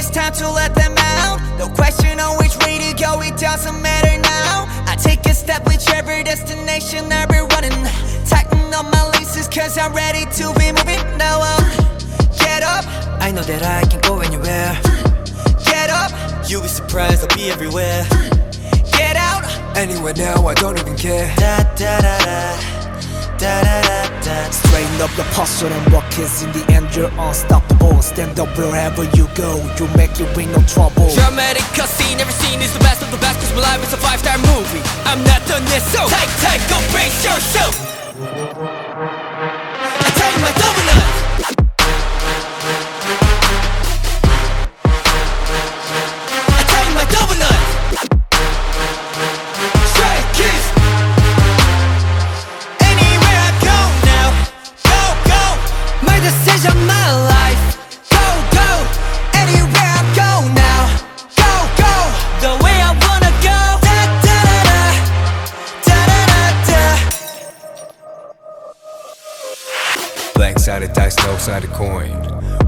It's time to let them out. No question on which way to go, it doesn't matter now. I take a step, whichever destination I'll be running. Tighten up my laces, cause I'm ready to be moving. Now, um, get up. I know that I can go anywhere. Get up. You'll be surprised, I'll be everywhere. Get out. Anywhere now, I don't even care. Da da da da. The posture and rock is in the end you're unstoppable. Stand up wherever you go, you make it with no trouble. Dramatic cutscene, every scene is the best of the best Cause my life is a five-star movie I'm not done yet, so Take, take, go brace yourself da. Blank sided dice, no sided coin.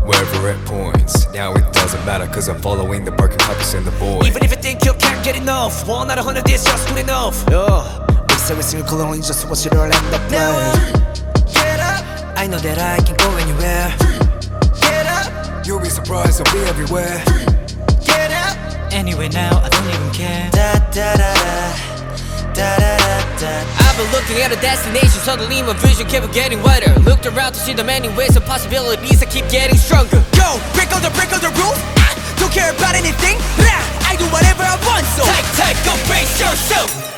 Wherever it points. Now it doesn't matter, cause I'm following the broken compass and the boy. Even if you think you can't get enough One out of hundred is just good enough Yeah. It's every single colony, just watch it all end up Now get up. I know that I can go anywhere. Get up, You'll be surprised, I'll be everywhere. get up. Anyway now, I don't even care. Da. Looking at a destination, suddenly my vision kept getting wider. Looked around to see the many ways and possibilities, I keep getting stronger. Go, break all the break all the rules. Ah, don't care about anything. I do whatever I want. So Take, take, go brace yourself.